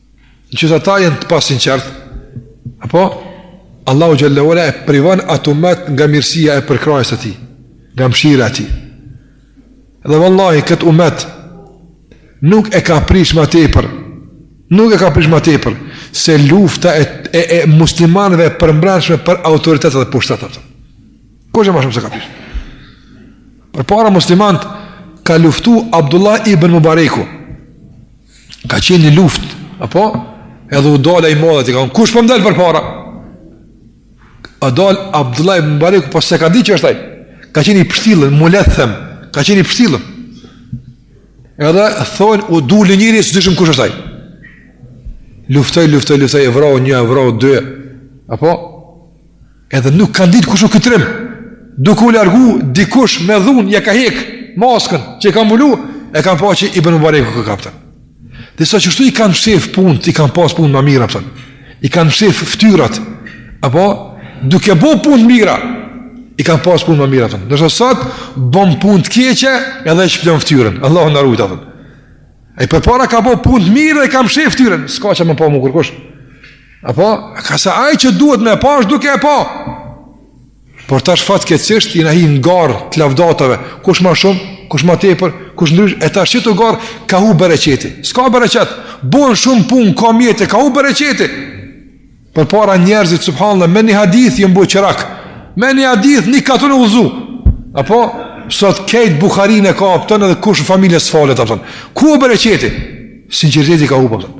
Në qoftë se ata janë të pasinqertë, apo, Allahu xhel-le ve ala e privan atë umet nga mirësia e përkrahjes së tij, nga mshira e tij. Dhe vallahi, këtë umet nuk e ka prish ma tepër, nuk e ka prish ma tepër, se lufta e, e, e muslimanve e përmbrendshme për autoritetet dhe pushtetet. Kurgjo ma shumë s'e ka prish. Përpara muslimant ka luftu Abdullah ibn Mubareku, Ka qenë një luftë, apo? Edhe u dal ai i madhi, ka thonë, kush po m'del përpara? U dal Abdullah ibn Mubareku, po s'e kanë dit që është aj. Ka qenë i pshtjellun, m'le t'them, ka qenë i pshtjellun. Edhe thonë, u dul njëri, s'dishëm kush është aj. Luftoj, luftoj, luftoj, e vrau një, e vrau dy, apo? Edhe nuk kanë ditë kush u ky trim. Duke u largu, dikush me dhunë, ja ka hek, maskën, që e ka mbulu, e kanë pa që ibn Mubareku, a kupton. Disa që kshtu i kanë fshef punët, i kanë pas punët ma t'mira, a kupton. i kanë fshef ftyrat, apo, duke bo punë t'mira, i kanë pas punët ma t'mira, a kupton. Ndërsa sot, bom punë të keqe, edhe e shplon ftyrën, Allahu na rujt, a kupton. E përpara ka bo punë t'mira, e ka mshef ftyrën, s'ka që më pa më kërkush, Apo, ka se aj që duhet me e pa, është duke e pa. Por tash fatkeqësisht, jena hi në garë të lavdatave, kush ma shumë, kush ma tepër, kush ndryshe, e tash në këtë garë, ka hup bereqeti. S'ka bereqet, bon shumë punë, ka mjete, ka hup bereqeti. Përpara njerëzit, subhanallah, me një hadith janë bo qërak, me një hadith një katun u udhëzu. Apo, sot krejt Buhariun e ka a kupton edhe kush në familje s'falet, a kupton. Ku bereqeti? Sinqeriteti ka hup, a kupton.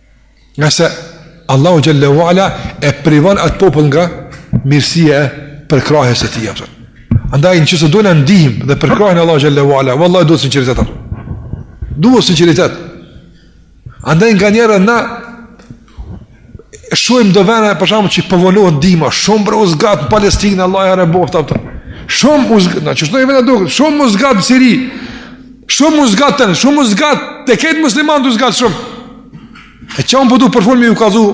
Ngase Allahu Xhelle ue Ala e privon atë popull nga mirësia e përkrahjes së tij, apet. Andaj në qoftë se dojmë ndihmën dhe përkrahjen e Allahut Xhelle ue Ala, vallahi duhet sinceritet atë. Duhet sinceritet. Andaj nganjëherë na shohim do vene e po shohim që po vonohet ndihma, shumë po u zgat në Palestinë, Allahu e liroftë atë. Shumë u zgat, në që shtë në i ven duket, shumë u zgat në Siri, Shumë u zgat, shumë u zgat, te këta muslimanët u zgat shumë. E qe, a po, du për fun me ju kallzu,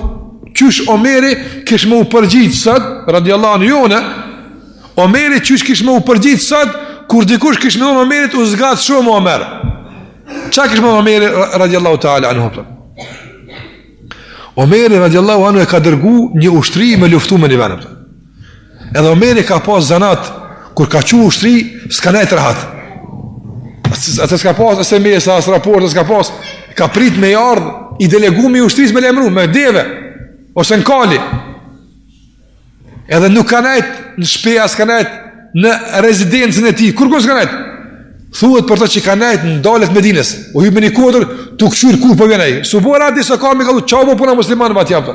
qysh Omeri kish me u përgjigj sot, radiallahu anhu, Omeri qysh kish me u përgjigj sot, kur dikush kish me i thanë Omerit u zgat shumë Omer. Çka kish me i thanë Omeri radiallahu ta'ala anhu apet? Omeri radiallahu anhu e ka dërgu një ushtri me luftu me një ven. Edhe Omeri ka pas zanat kur ka çu ushtri, s'ka nejt rahat. Atëherë s'ka pas SMS-a, as raport, s'ka pas. Ka prit me ardh i deleguar i ushtrisë me lajmëru me deve ose me kali. Edhe nuk ka nejt në shtëpi as ka nejt në rezidencën e tij. Ku ka nejt? Thuhet për të që ka nejt në dalje të Medinës. U hypë një kodër, tu kqyr kur po vjen ai. Subora disa ka me kallzu çka u bo puna muslimanve atje pa.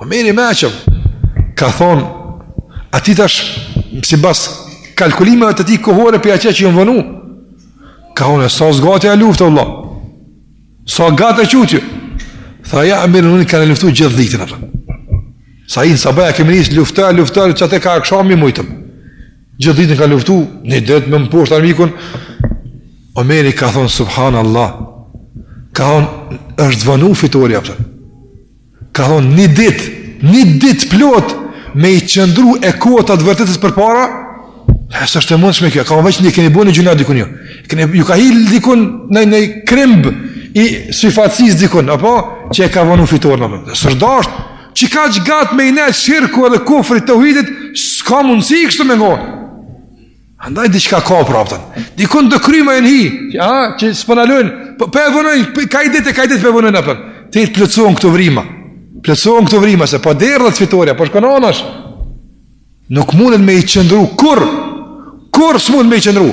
Omeri ç'i ka thonë, atij tash, sipas kalkulimeve të tij kohore për atë që janë vonu, ka thonë, sa zgati ajo luftë, Allah, sa gata qutjë, tha ja emirel muminin kemi luftu gjithë ditën, apë. sa i në sabah e kemi nisë lufta, lufta, qatje kah akshami mujtëm, gjithë ditën ka luftu, një ditë me mposht armikun, Omeri ka thonë, subhanallah, ka thonë, është vonu fitorja, pse, Ka thonë një dit, një dit plot me i qëndru e kota të vërtetës përpara, s'është e mundshme kjo, përveç në, keni bo naj gjynah dikun ju, keni, ju ka hi dikun naj krimb i syefaqësisë dikun, apo, që e ka vonu fitoren, se s'është dashtë, që kaq gatë me i nejt shirku edhe kufri teuhidit, s'ka mundësi kështu me kon, Andaj diçka ka apet. Dikun do krimba kanë hi, ha, që s'po na lën. Po po e vonojnë, po, kaj ditë kaj ditë po e vonojnë a po. Ti plotësojmë këto vrima. Plotësojmë këto vrima se po derdhet fitorja, po shkon anash. Nuk mundet me i qëndru kurrë, kurrë s'mund me i qëndru.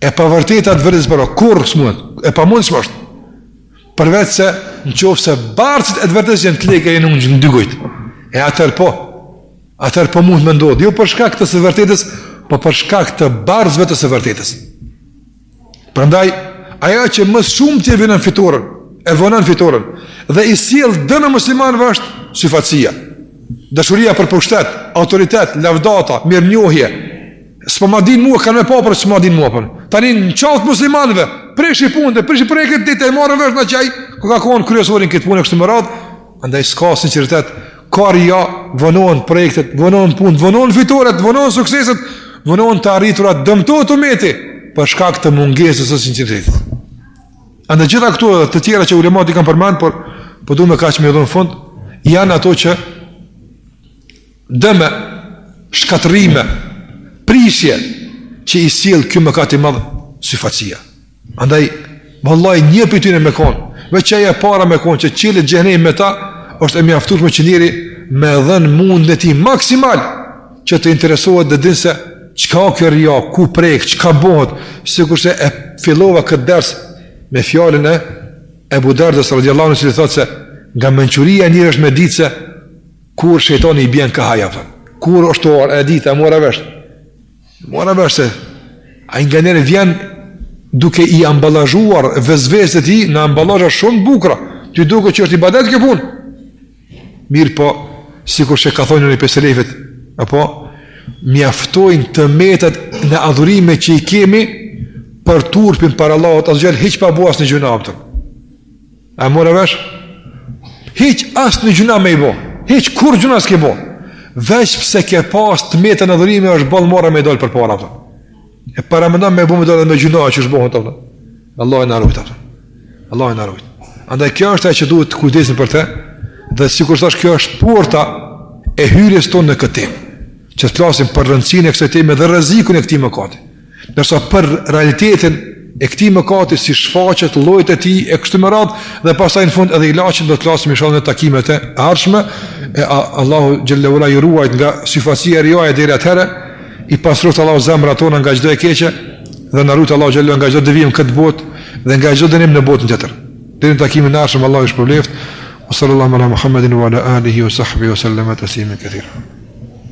E pavërteta të vërtetës përpara kurrë s'mund. E pamundshme është. Përveç se nëse bartësit e të vërtetës janë të lekë në një dy gojë. E atëherë po, Atëherë po mund me ndodhë, jo për shkak të së vërtetës, por për shkak të bartësve të së vërtetës. Prandaj ajo që më shumë e ti vonon fitoren, e vonon fitoren dhe i sjell dëm muslimanëve është syfacia. Dashuria për pushtet, autoritet, lavdata, mirënjohje. S'po ma din mua kanë më pa, po s'ma din mua për. Tani në çast muslimanëve, prishi punën, prishi projektet, ditë e marrën vesh na çaj, ku ka kon kryesori n'këtë punë kështu me radhë, andaj s'ka sinqeritet, Ka rija, vonohen projektet, vonohen punët, vonohen fitoret, vonohen sukseset, vonohen të arriturat, dëmtohet umeti, për shkak të mungesës së sinqeritetit. Andaj gjitha këto edhe të tjera që ulemat i kanë përmend, por po dum te kaq me i dhon fund, janë ato që dëme, shkatërrime, prishje që i sjell ky mëkat i madh syfacia. Andaj, vallahi një prej tyne me konë, veç që e para me konë, që çilet xhehenemi me ta, është e mjaftueshme që njeri me dhenë mundin e tij maksimal, që të interesohet dhe të dinë se qka o kjo rija, ku prek, qka bohet, sikurse e fillova këtë ders me fjalën e Ebu Derdasë radiallahu anhu i cili thotë se nga menquria e njerit është me ditë se kur shejtani i vjen kah ai, kur është orë, e ditë, e more vesh, More vesh se ai nganjëherë vjen duke i ambalazhuar vesveset e tij në ambalazha shumë të bukura. Ty duket që është ibadet kjo punë. Mirëpo, sikurse ka thonë një prej selefit, apo, mjaftojnë të metat në adhurime që i kemi për turpim para Allahut azze ve xhel, hiq pa bo as një gjynah të vetëm. A more vesh? Hiq as një gjynah me i bo. Hiq kurrë gjynah s'ke bo. Veç pse ke pas të meta në adhurime është boll marre me i dal përpara. Për. E paramno me i bo me dal e me gjynahe që është bohën të për. Allahu na ruajt. Allahu na ruajt. Andaj kjo është ajo që duhet të kujdesemi për te. Dhe sikur thashë kjo është porta e hyrjes tonë në këtë temë. Që të flasim për rëndësinë e kësaj teme dhe rrezikun e këtij mëkati. Ndërsa për realitetin e këtij mëkati si shfaqet llojet e tij e kështu me radhë dhe pastaj në fund edhe ilaçin do të flasim inshallah në takimet e ardhshme e a, Allahu xhelle ve ala ju ruajt nga syfacia e rijaja e deri atëherë i pastroftë Allahu zemrat tona nga çdo e keqe dhe na ruajt Allahu xhelle ve ala nga çdo devijim në këtë botë dhe nga çdo dënim në botën tjetër deri në takimin e ardhshëm Allahu ju shpërbleftë wa sallallahu ala Muhammedin wa ala alihi wa sahbihi wa sallama tesliman kethira